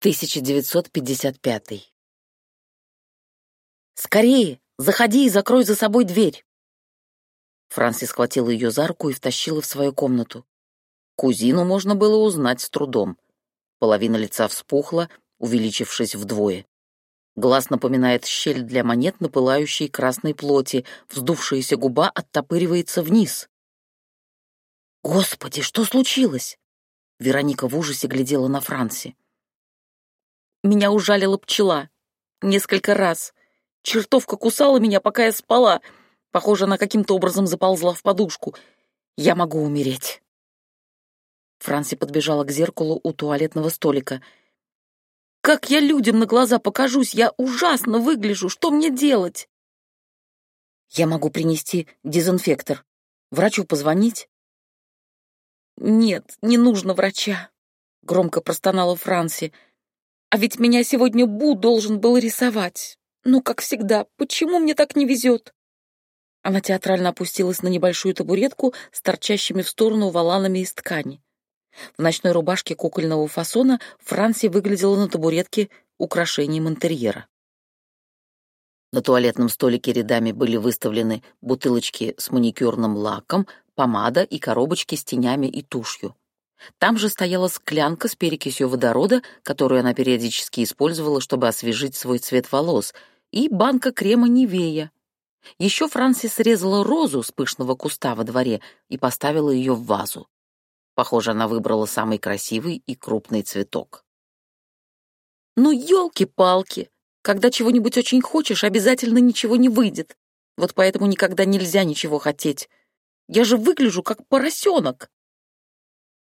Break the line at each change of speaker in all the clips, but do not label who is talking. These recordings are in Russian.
1955. «Скорее! Заходи и закрой за собой дверь!» Франси схватила ее за руку и втащила в свою комнату. Кузину можно было узнать с трудом. Половина лица вспухла, увеличившись вдвое. Глаз напоминает щель для монет на пылающей красной плоти, вздувшаяся губа оттопыривается вниз. «Господи, что случилось?» Вероника в ужасе глядела на Франси. Меня ужалила пчела. Несколько раз. Чертовка кусала меня, пока я спала. Похоже, она каким-то образом заползла в подушку. Я могу умереть. Франси подбежала к зеркалу у туалетного столика. «Как я людям на глаза покажусь? Я ужасно выгляжу. Что мне делать?» «Я могу принести дезинфектор. Врачу позвонить?» «Нет, не нужно врача», — громко простонала Франси. А ведь меня сегодня Бу должен был рисовать. Ну, как всегда, почему мне так не везет? Она театрально опустилась на небольшую табуретку с торчащими в сторону валанами из ткани. В ночной рубашке кукольного фасона Франси выглядела на табуретке украшением интерьера. На туалетном столике рядами были выставлены бутылочки с маникюрным лаком, помада и коробочки с тенями и тушью. Там же стояла склянка с перекисью водорода, которую она периодически использовала, чтобы освежить свой цвет волос, и банка крема Нивея. Еще Франсис срезала розу с пышного куста во дворе и поставила ее в вазу. Похоже, она выбрала самый красивый и крупный цветок. «Ну, елки-палки! Когда чего-нибудь очень хочешь, обязательно ничего не выйдет. Вот поэтому никогда нельзя ничего хотеть. Я же выгляжу как поросенок!»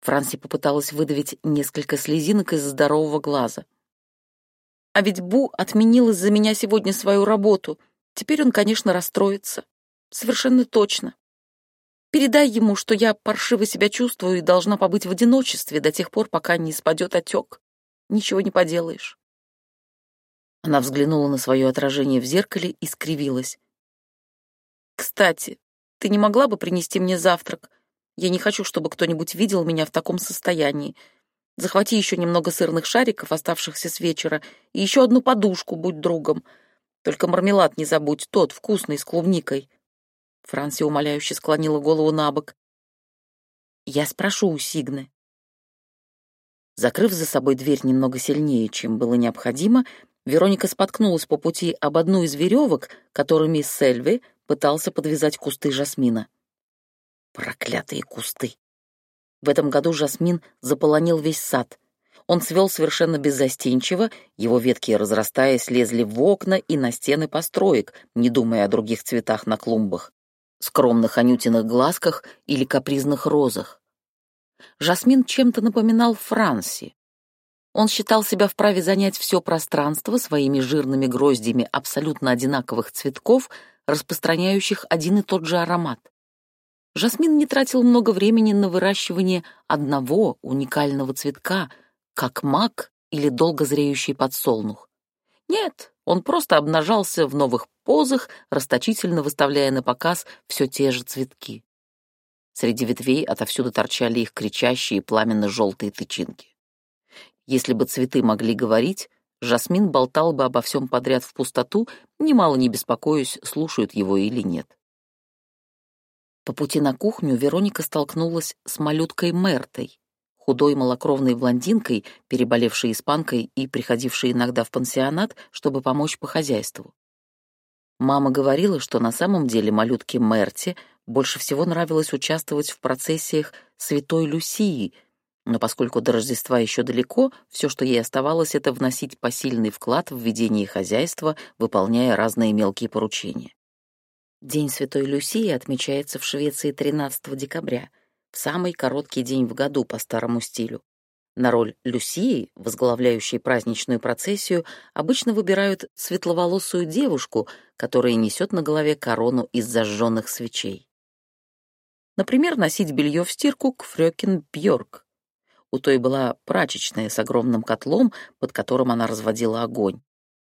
Франси попыталась выдавить несколько слезинок из здорового глаза. «А ведь Бу отменил из-за меня сегодня свою работу. Теперь он, конечно, расстроится. Совершенно точно. Передай ему, что я паршиво себя чувствую и должна побыть в одиночестве до тех пор, пока не спадет отек. Ничего не поделаешь». Она взглянула на свое отражение в зеркале и скривилась. «Кстати, ты не могла бы принести мне завтрак? Я не хочу, чтобы кто-нибудь видел меня в таком состоянии. Захвати еще немного сырных шариков, оставшихся с вечера, и еще одну подушку, будь другом. Только мармелад не забудь, тот, вкусный, с клубникой». Франси умоляюще склонила голову на бок. «Я спрошу у Сигны». Закрыв за собой дверь немного сильнее, чем было необходимо, Вероника споткнулась по пути об одну из веревок, которыми Сельви пытался подвязать кусты жасмина. Проклятые кусты. В этом году жасмин заполонил весь сад. Он цвел совершенно беззастенчиво, его ветки, разрастаясь, лезли в окна и на стены построек, не думая о других цветах на клумбах, скромных анютиных глазках или капризных розах. Жасмин чем-то напоминал Франси. Он считал себя вправе занять все пространство своими жирными гроздями абсолютно одинаковых цветков, распространяющих один и тот же аромат. Жасмин не тратил много времени на выращивание одного уникального цветка, как мак или долго зреющий подсолнух. Нет, он просто обнажался в новых позах, расточительно выставляя на показ все те же цветки. Среди ветвей отовсюду торчали их кричащие пламенно-желтые тычинки. Если бы цветы могли говорить, Жасмин болтал бы обо всем подряд в пустоту, немало не беспокоясь, слушают его или нет. По пути на кухню Вероника столкнулась с малюткой Мертой, худой малокровной блондинкой, переболевшей испанкой и приходившей иногда в пансионат, чтобы помочь по хозяйству. Мама говорила, что на самом деле малютке Мерте больше всего нравилось участвовать в процессиях Святой Люсии, но поскольку до Рождества еще далеко, все, что ей оставалось, это вносить посильный вклад в ведение хозяйства, выполняя разные мелкие поручения. День Святой Люсии отмечается в Швеции 13 декабря, в самый короткий день в году по старому стилю. На роль Люсии, возглавляющей праздничную процессию, обычно выбирают светловолосую девушку, которая несет на голове корону из зажженных свечей. Например, носить белье в стирку к Фрёкин Бьорк. У той была прачечная с огромным котлом, под которым она разводила огонь.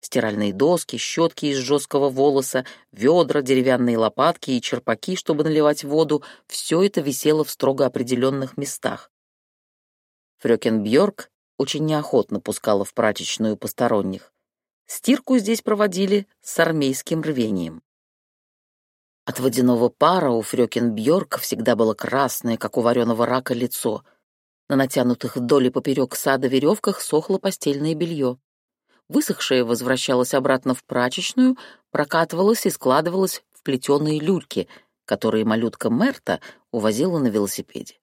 Стиральные доски, щетки из жесткого волоса, ведра, деревянные лопатки и черпаки, чтобы наливать воду — все это висело в строго определенных местах. Фрёкен Бьорк очень неохотно пускала в прачечную посторонних. Стирку здесь проводили с армейским рвением. От водяного пара у Фрёкин Бьорк всегда было красное, как у вареного рака, лицо. На натянутых вдоль и поперек сада веревках сохло постельное белье. Высохшее возвращалось обратно в прачечную, прокатывалось и складывалось в плетеные люльки, которые малютка Мерта увозила на велосипеде.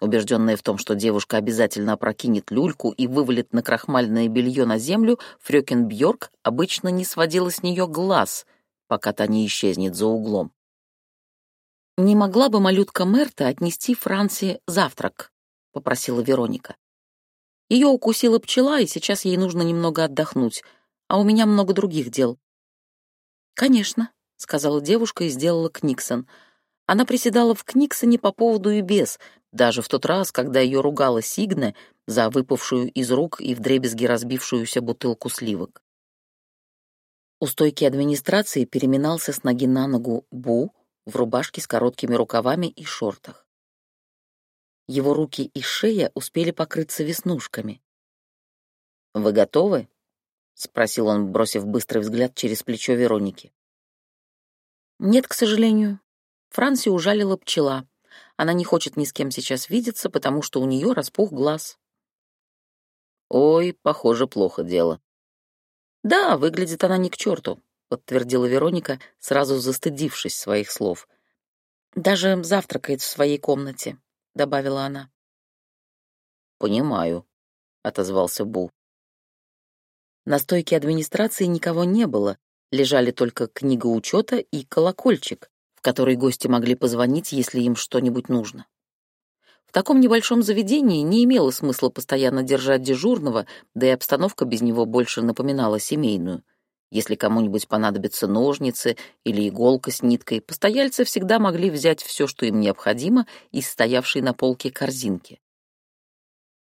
Убежденная в том, что девушка обязательно опрокинет люльку и вывалит на крахмальное белье на землю, Фрёкин Бьорк обычно не сводила с нее глаз, пока та не исчезнет за углом. «Не могла бы малютка Мерта отнести Франции завтрак?» — попросила Вероника. Ее укусила пчела, и сейчас ей нужно немного отдохнуть, а у меня много других дел. «Конечно», — сказала девушка и сделала Книксон. Она приседала в Книксоне по поводу и без, даже в тот раз, когда ее ругала Сигна за выпавшую из рук и вдребезги разбившуюся бутылку сливок. У стойки администрации переминался с ноги на ногу Бу в рубашке с короткими рукавами и шортах. Его руки и шея успели покрыться веснушками. «Вы готовы?» — спросил он, бросив быстрый взгляд через плечо Вероники. «Нет, к сожалению. Франси ужалила пчела. Она не хочет ни с кем сейчас видеться, потому что у нее распух глаз». «Ой, похоже, плохо дело», «Да, выглядит она не к черту», — подтвердила Вероника, сразу застыдившись своих слов. «Даже завтракает в своей комнате», — добавила она. «Понимаю», — отозвался Бу. На стойке администрации никого не было, лежали только книга учета и колокольчик, в который гости могли позвонить, если им что-нибудь нужно. В таком небольшом заведении не имело смысла постоянно держать дежурного, да и обстановка без него больше напоминала семейную. Если кому-нибудь понадобятся ножницы или иголка с ниткой, постояльцы всегда могли взять все, что им необходимо, из стоявшей на полке корзинки.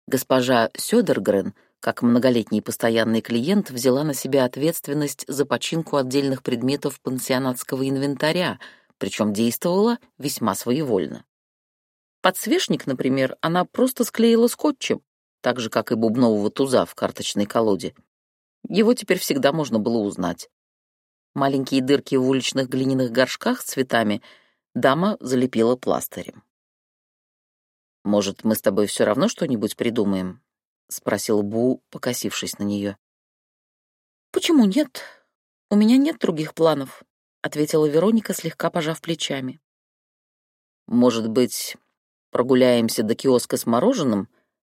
Госпожа Сёдергрен, как многолетний постоянный клиент, взяла на себя ответственность за починку отдельных предметов пансионатского инвентаря, причем действовала весьма своевольно. Подсвечник, например, она просто склеила скотчем, так же, как и бубнового туза в карточной колоде. Его теперь всегда можно было узнать. Маленькие дырки в уличных глиняных горшках с цветами дама залепила пластырем. «Может, мы с тобой все равно что-нибудь придумаем?» — спросил Бу, покосившись на нее. «Почему нет? У меня нет других планов», — ответила Вероника, слегка пожав плечами. «Может быть, Прогуляемся до киоска с мороженым,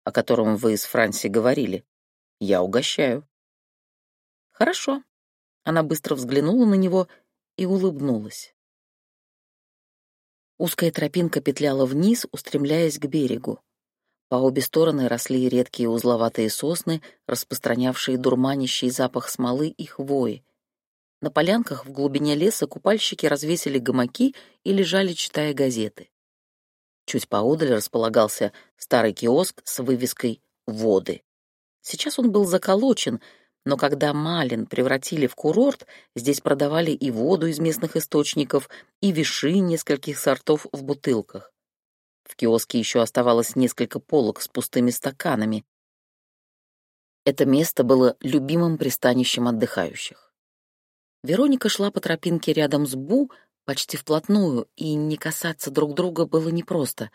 о котором вы с Франси говорили. Я угощаю». «Хорошо». Она быстро взглянула на него и улыбнулась. Узкая тропинка петляла вниз, устремляясь к берегу. По обе стороны росли редкие узловатые сосны, распространявшие дурманящий запах смолы и хвои. На полянках в глубине леса купальщики развесили гамаки и лежали, читая газеты. Чуть поодаль располагался старый киоск с вывеской «Воды». Сейчас он был заколочен, но когда Малин превратили в курорт, здесь продавали и воду из местных источников, и виши нескольких сортов в бутылках. В киоске еще оставалось несколько полок с пустыми стаканами. Это место было любимым пристанищем отдыхающих. Вероника шла по тропинке рядом с Бу, почти вплотную, и не касаться друг друга было непросто.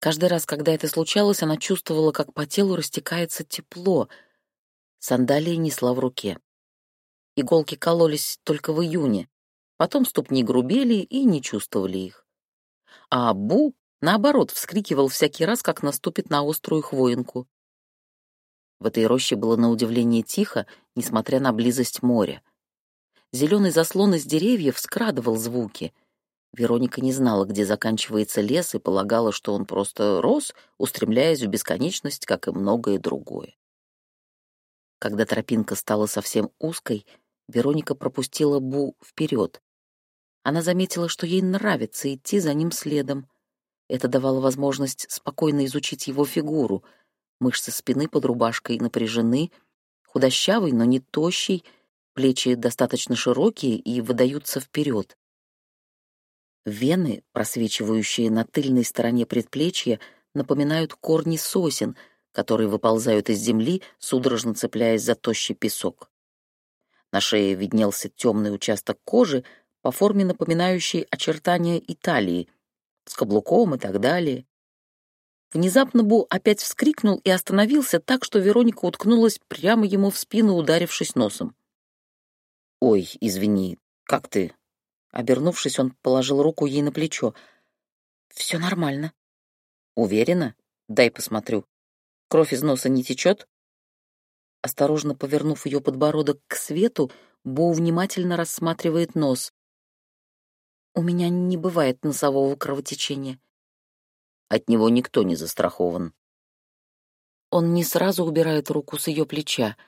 Каждый раз, когда это случалось, она чувствовала, как по телу растекается тепло. Сандалии несла в руке. Иголки кололись только в июне, потом ступни грубели и не чувствовали их. А Бу, наоборот, вскрикивал всякий раз, как наступит на острую хвоинку. В этой роще было на удивление тихо, несмотря на близость моря. Зеленый заслон из деревьев скрадывал звуки. Вероника не знала, где заканчивается лес, и полагала, что он просто рос, устремляясь в бесконечность, как и многое другое. Когда тропинка стала совсем узкой, Вероника пропустила Бу вперед. Она заметила, что ей нравится идти за ним следом. Это давало возможность спокойно изучить его фигуру. Мышцы спины под рубашкой напряжены, худощавый, но не тощий — Плечи достаточно широкие и выдаются вперед. Вены, просвечивающие на тыльной стороне предплечья, напоминают корни сосен, которые выползают из земли, судорожно цепляясь за тощий песок. На шее виднелся темный участок кожи, по форме напоминающий очертания Италии, с каблуком и так далее. Внезапно Бу опять вскрикнул и остановился так, что Вероника уткнулась прямо ему в спину, ударившись носом. «Ой, извини, как ты?» Обернувшись, он положил руку ей на плечо. «Все нормально». «Уверена? Дай посмотрю. Кровь из носа не течет?» Осторожно повернув ее подбородок к свету, Бу внимательно рассматривает нос. «У меня не бывает носового кровотечения». От него никто не застрахован. Он не сразу убирает руку с ее плеча —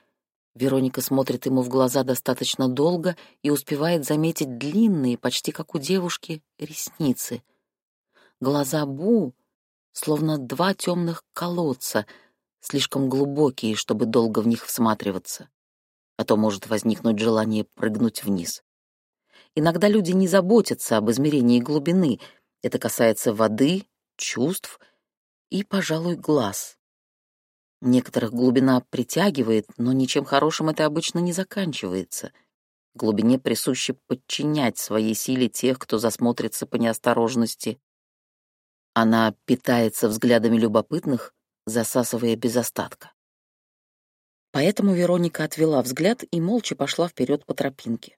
Вероника смотрит ему в глаза достаточно долго и успевает заметить длинные, почти как у девушки, ресницы. Глаза Бу словно два темных колодца, слишком глубокие, чтобы долго в них всматриваться. А то может возникнуть желание прыгнуть вниз. Иногда люди не заботятся об измерении глубины. Это касается воды, чувств и, пожалуй, глаз. Некоторых глубина притягивает, но ничем хорошим это обычно не заканчивается. Глубине присуще подчинять своей силе тех, кто засмотрится по неосторожности. Она питается взглядами любопытных, засасывая без остатка. Поэтому Вероника отвела взгляд и молча пошла вперед по тропинке.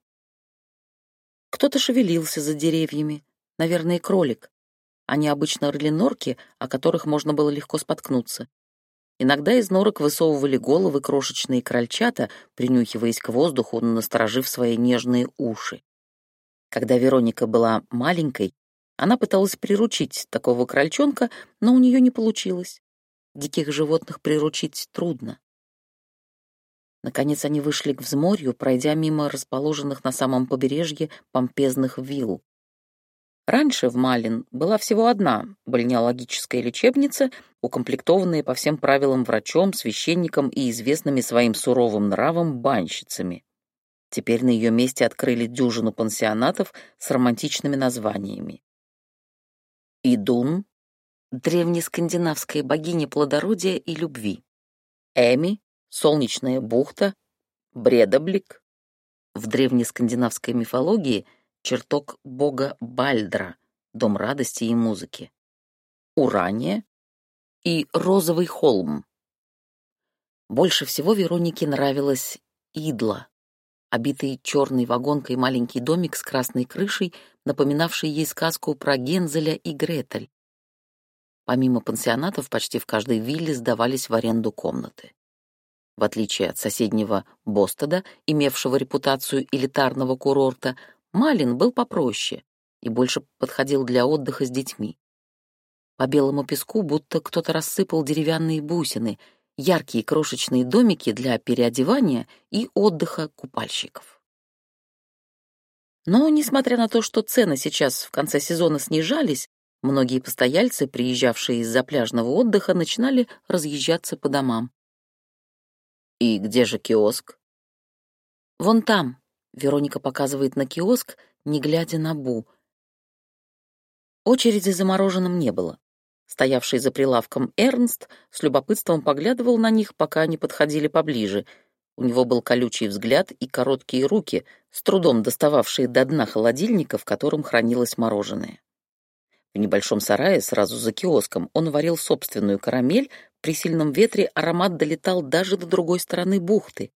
Кто-то шевелился за деревьями, наверное, кролик. Они обычно рыли норки, о которых можно было легко споткнуться. Иногда из норок высовывали головы крошечные крольчата, принюхиваясь к воздуху, насторожив свои нежные уши. Когда Вероника была маленькой, она пыталась приручить такого крольчонка, но у нее не получилось. Диких животных приручить трудно. Наконец они вышли к взморью, пройдя мимо расположенных на самом побережье помпезных вилл. Раньше в Малин была всего одна бальнеологическая лечебница, укомплектованная по всем правилам врачом, священником и известными своим суровым нравом банщицами. Теперь на ее месте открыли дюжину пансионатов с романтичными названиями. Идун — древнескандинавская богиня плодородия и любви. Эми — солнечная бухта. Бредоблик — в древнескандинавской мифологии — чертог бога Бальдра, дом радости и музыки, Урания и Розовый холм. Больше всего Веронике нравилась Идла, обитый черной вагонкой маленький домик с красной крышей, напоминавший ей сказку про Гензеля и Гретель. Помимо пансионатов, почти в каждой вилле сдавались в аренду комнаты. В отличие от соседнего Бостода, имевшего репутацию элитарного курорта, Малин был попроще и больше подходил для отдыха с детьми. По белому песку будто кто-то рассыпал деревянные бусины, яркие крошечные домики для переодевания и отдыха купальщиков. Но, несмотря на то, что цены сейчас в конце сезона снижались, многие постояльцы, приезжавшие из-за пляжного отдыха, начинали разъезжаться по домам. «И где же киоск?» «Вон там», Вероника показывает на киоск, не глядя на Бу. Очереди за мороженым не было. Стоявший за прилавком Эрнст с любопытством поглядывал на них, пока они подходили поближе. У него был колючий взгляд и короткие руки, с трудом достававшие до дна холодильника, в котором хранилось мороженое. В небольшом сарае, сразу за киоском, он варил собственную карамель, при сильном ветре аромат долетал даже до другой стороны бухты.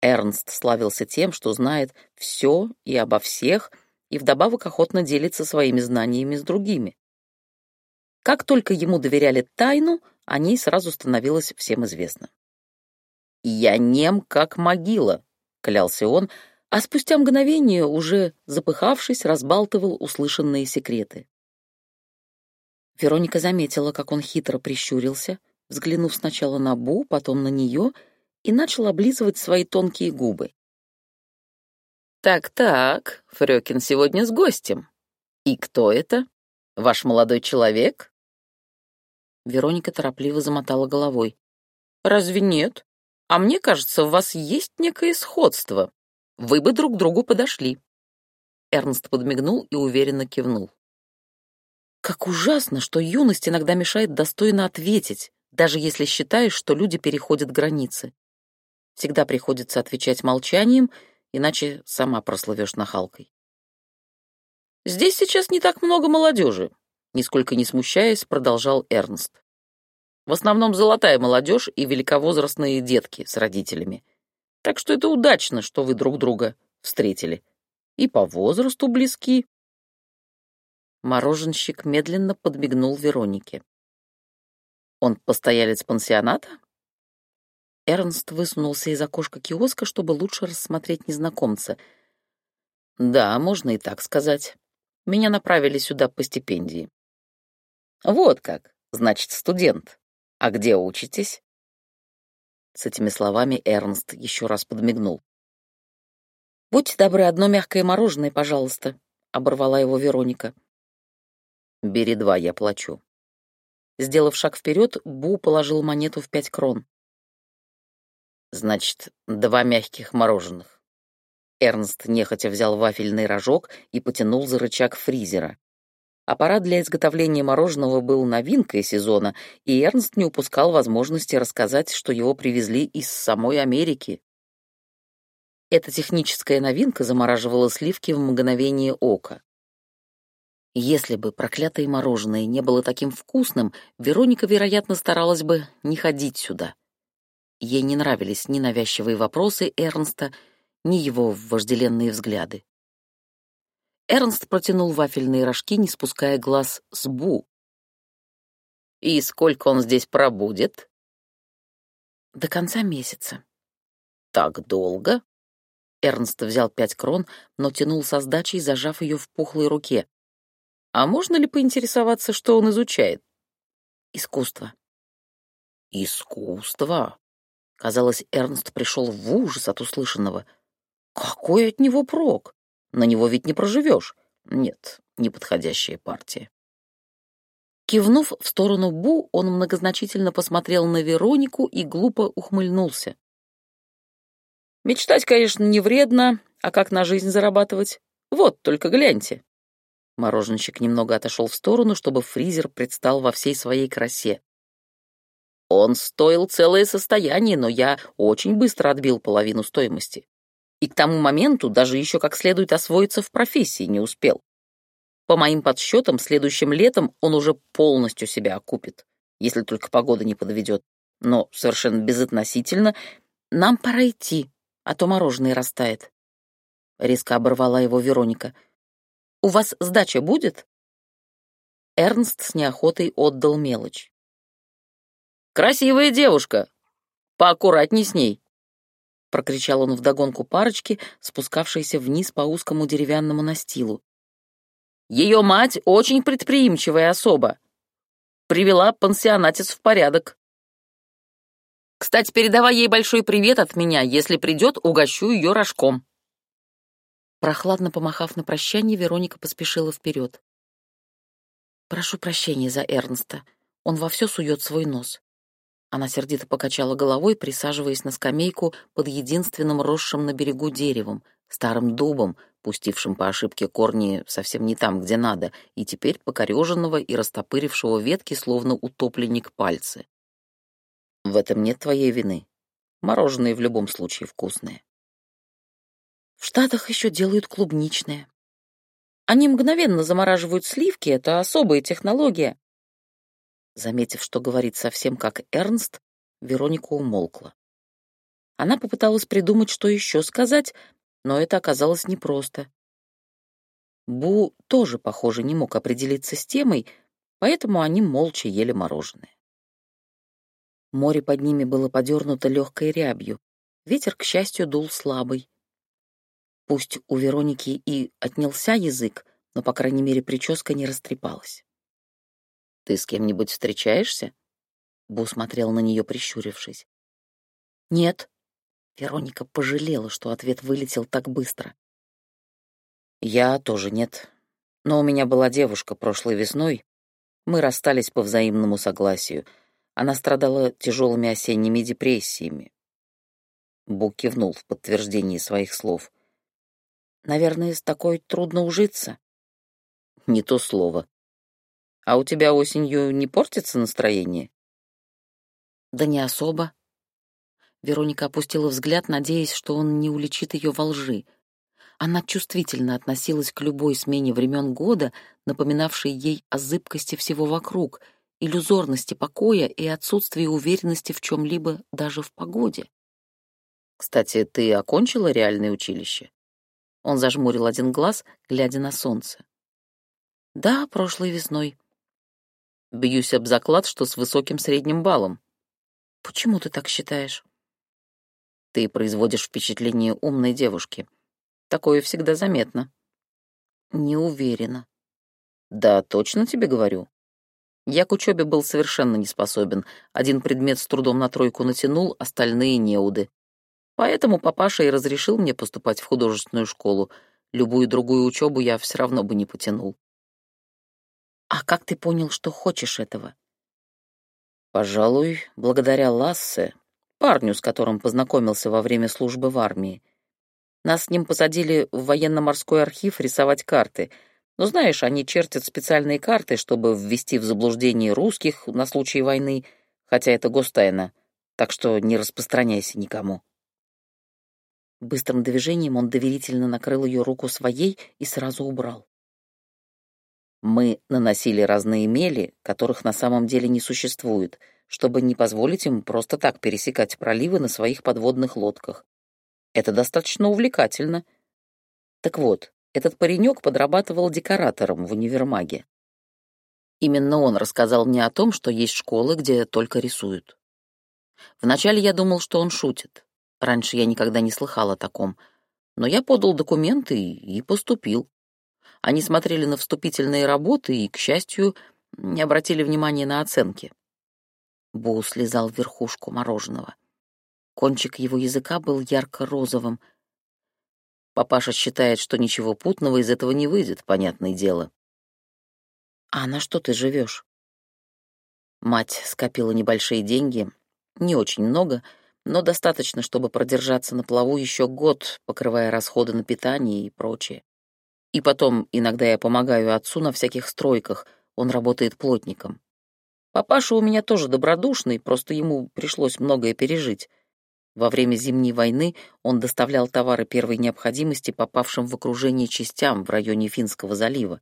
Эрнст славился тем, что знает все и обо всех, и вдобавок охотно делится своими знаниями с другими. Как только ему доверяли тайну, о ней сразу становилось всем известно. «Я нем, как могила», — клялся он, а спустя мгновение, уже запыхавшись, разбалтывал услышанные секреты. Вероника заметила, как он хитро прищурился, взглянув сначала на Бу, потом на нее — и начал облизывать свои тонкие губы. «Так-так, Фрёкин сегодня с гостем. И кто это? Ваш молодой человек?» Вероника торопливо замотала головой. «Разве нет? А мне кажется, у вас есть некое сходство. Вы бы друг другу подошли». Эрнст подмигнул и уверенно кивнул. Как ужасно, что юность иногда мешает достойно ответить, даже если считаешь, что люди переходят границы. Всегда приходится отвечать молчанием, иначе сама прослывешь нахалкой. «Здесь сейчас не так много молодежи», — нисколько не смущаясь, продолжал Эрнст. «В основном золотая молодежь и великовозрастные детки с родителями. Так что это удачно, что вы друг друга встретили. И по возрасту близки». Мороженщик медленно подмигнул Веронике. «Он постоялец пансионата?» Эрнст высунулся из окошка киоска, чтобы лучше рассмотреть незнакомца. «Да, можно и так сказать. Меня направили сюда по стипендии». «Вот как, значит, студент. А где учитесь?» С этими словами Эрнст еще раз подмигнул. «Будьте добры, одно мягкое мороженое, пожалуйста», — оборвала его Вероника. «Бери два, я плачу». Сделав шаг вперед, Бу положил монету в пять крон. Значит, два мягких мороженых. Эрнст нехотя взял вафельный рожок и потянул за рычаг фризера. Аппарат для изготовления мороженого был новинкой сезона, и Эрнст не упускал возможности рассказать, что его привезли из самой Америки. Эта техническая новинка замораживала сливки в мгновение ока. Если бы проклятое мороженое не было таким вкусным, Вероника, вероятно, старалась бы не ходить сюда. Ей не нравились ни навязчивые вопросы Эрнста, ни его вожделенные взгляды. Эрнст протянул вафельные рожки, не спуская глаз с Бу. «И сколько он здесь пробудет?» «До конца месяца». «Так долго?» Эрнст взял пять крон, но тянул со сдачей, зажав ее в пухлой руке. «А можно ли поинтересоваться, что он изучает?» «Искусство». «Искусство?» Казалось, Эрнст пришел в ужас от услышанного. Какой от него прок? На него ведь не проживешь. Нет, неподходящая партия. Кивнув в сторону Бу, он многозначительно посмотрел на Веронику и глупо ухмыльнулся. «Мечтать, конечно, не вредно, а как на жизнь зарабатывать? Вот, только гляньте». Мороженщик немного отошел в сторону, чтобы фризер предстал во всей своей красе. Он стоил целое состояние, но я очень быстро отбил половину стоимости. И к тому моменту даже еще как следует освоиться в профессии не успел. По моим подсчетам, следующим летом он уже полностью себя окупит, если только погода не подведет. Но совершенно безотносительно, нам пора идти, а то мороженое растает. Резко оборвала его Вероника. «У вас сдача будет?» Эрнст с неохотой отдал мелочь. Красивая девушка. Поаккуратней с ней. Прокричал он вдогонку парочки, спускавшейся вниз по узкому деревянному настилу. Ее мать очень предприимчивая особа. Привела пансионатец в порядок. Кстати, передавай ей большой привет от меня. Если придет, угощу ее рожком. Прохладно помахав на прощание, Вероника поспешила вперед. «Прошу прощения за Эрнста. Он во все сует свой нос. Она сердито покачала головой, присаживаясь на скамейку под единственным росшим на берегу деревом, старым дубом, пустившим по ошибке корни совсем не там, где надо, и теперь покореженного и растопырившего ветки, словно утопленник пальцы. В этом нет твоей вины. Мороженое в любом случае вкусное. В Штатах еще делают клубничное. Они мгновенно замораживают сливки, это особая технология. Заметив, что говорит совсем как Эрнст, Вероника умолкла. Она попыталась придумать, что еще сказать, но это оказалось непросто. Бу тоже, похоже, не мог определиться с темой, поэтому они молча ели мороженое. Море под ними было подернуто легкой рябью. Ветер, к счастью, дул слабый. Пусть у Вероники и отнялся язык, но, по крайней мере, прическа не растрепалась. «Ты с кем-нибудь встречаешься?» Бу смотрел на нее, прищурившись. «Нет». Вероника пожалела, что ответ вылетел так быстро. «Я тоже нет. Но у меня была девушка прошлой весной. Мы расстались по взаимному согласию. Она страдала тяжелыми осенними депрессиями». Бу кивнул в подтверждении своих слов. «Наверное, с такой трудно ужиться». «Не то слово. А у тебя осенью не портится настроение? Да не особо. Вероника опустила взгляд, надеясь, что он не уличит ее во лжи. Она чувствительно относилась к любой смене времен года, напоминавшей ей о зыбкости всего вокруг, иллюзорности покоя и отсутствии уверенности в чем-либо даже в погоде. «Кстати, ты окончила реальное училище?» Он зажмурил один глаз, глядя на солнце. «Да, прошлой весной». «Бьюсь об заклад, что с высоким средним баллом». «Почему ты так считаешь?» «Ты производишь впечатление умной девушки. Такое всегда заметно». «Не уверена». «Да, точно тебе говорю. Я к учебе был совершенно не способен. Один предмет с трудом на тройку натянул, остальные — неуды. Поэтому папаша и разрешил мне поступать в художественную школу. Любую другую учебу я все равно бы не потянул. А как ты понял, что хочешь этого? Пожалуй, благодаря Лассе, парню, с которым познакомился во время службы в армии. Нас с ним посадили в военно-морской архив рисовать карты. Но знаешь, они чертят специальные карты, чтобы ввести в заблуждение русских на случай войны, хотя это гостайна, так что не распространяйся никому. Быстрым движением он доверительно накрыл ее руку своей и сразу убрал. Мы наносили разные мели, которых на самом деле не существует, чтобы не позволить им просто так пересекать проливы на своих подводных лодках. Это достаточно увлекательно. Так вот, этот паренек подрабатывал декоратором в универмаге. Именно он рассказал мне о том, что есть школы, где только рисуют. Вначале я думал, что он шутит. Раньше я никогда не слыхал о таком. Но я подал документы и поступил. Они смотрели на вступительные работы и, к счастью, не обратили внимания на оценки. Бу слезал верхушку мороженого. Кончик его языка был ярко-розовым. Папаша считает, что ничего путного из этого не выйдет, понятное дело. «А на что ты живешь? Мать скопила небольшие деньги, не очень много — но достаточно, чтобы продержаться на плаву еще год, покрывая расходы на питание и прочее. И потом иногда я помогаю отцу на всяких стройках, он работает плотником. Папаша у меня тоже добродушный, просто ему пришлось многое пережить. Во время Зимней войны он доставлял товары первой необходимости попавшим в окружение частям в районе Финского залива.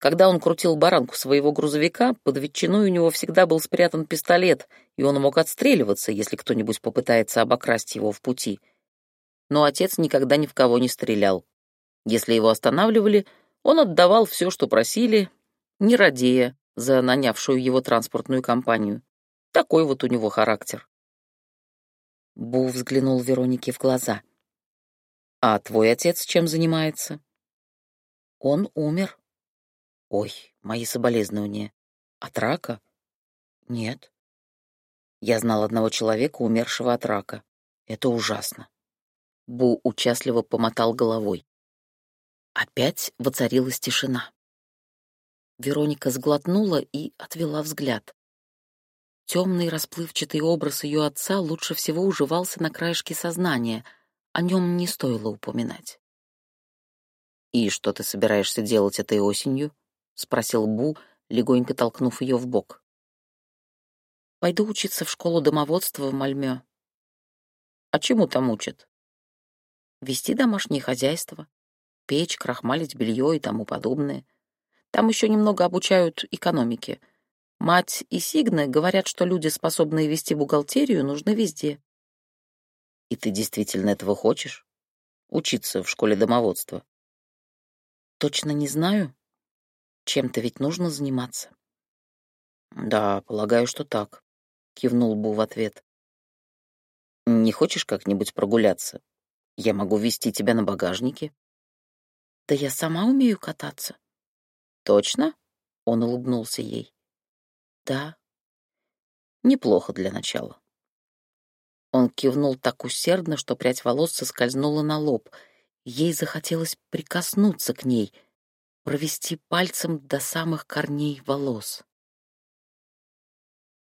Когда он крутил баранку своего грузовика, под ветчиной у него всегда был спрятан пистолет, и он мог отстреливаться, если кто-нибудь попытается обокрасть его в пути. Но отец никогда ни в кого не стрелял. Если его останавливали, он отдавал все, что просили, не радея за нанявшую его транспортную компанию. Такой вот у него характер. Бу взглянул Веронике в глаза. «А твой отец чем занимается?» «Он умер», Ой, мои соболезнования. От рака? Нет. Я знал одного человека, умершего от рака. Это ужасно. Бу участливо помотал головой. Опять воцарилась тишина. Вероника сглотнула и отвела взгляд. Темный расплывчатый образ ее отца лучше всего уживался на краешке сознания, о нем не стоило упоминать. «И что ты собираешься делать этой осенью?» — спросил Бу, легонько толкнув ее в бок. «Пойду учиться в школу домоводства в Мальмё». «А чему там учат?» «Вести домашнее хозяйство, печь, крахмалить белье и тому подобное. Там еще немного обучают экономике. Мать и Сигна говорят, что люди, способные вести бухгалтерию, нужны везде». «И ты действительно этого хочешь? Учиться в школе домоводства?» «Точно не знаю», чем-то ведь нужно заниматься. Да, полагаю, что так, кивнул Бу в ответ. Не хочешь как-нибудь прогуляться? Я могу вести тебя на багажнике. Да я сама умею кататься. Точно? Он улыбнулся ей. Да. Неплохо для начала. Он кивнул так усердно, что прядь волос соскользнула на лоб. Ей захотелось прикоснуться к ней — провести пальцем до самых корней волос.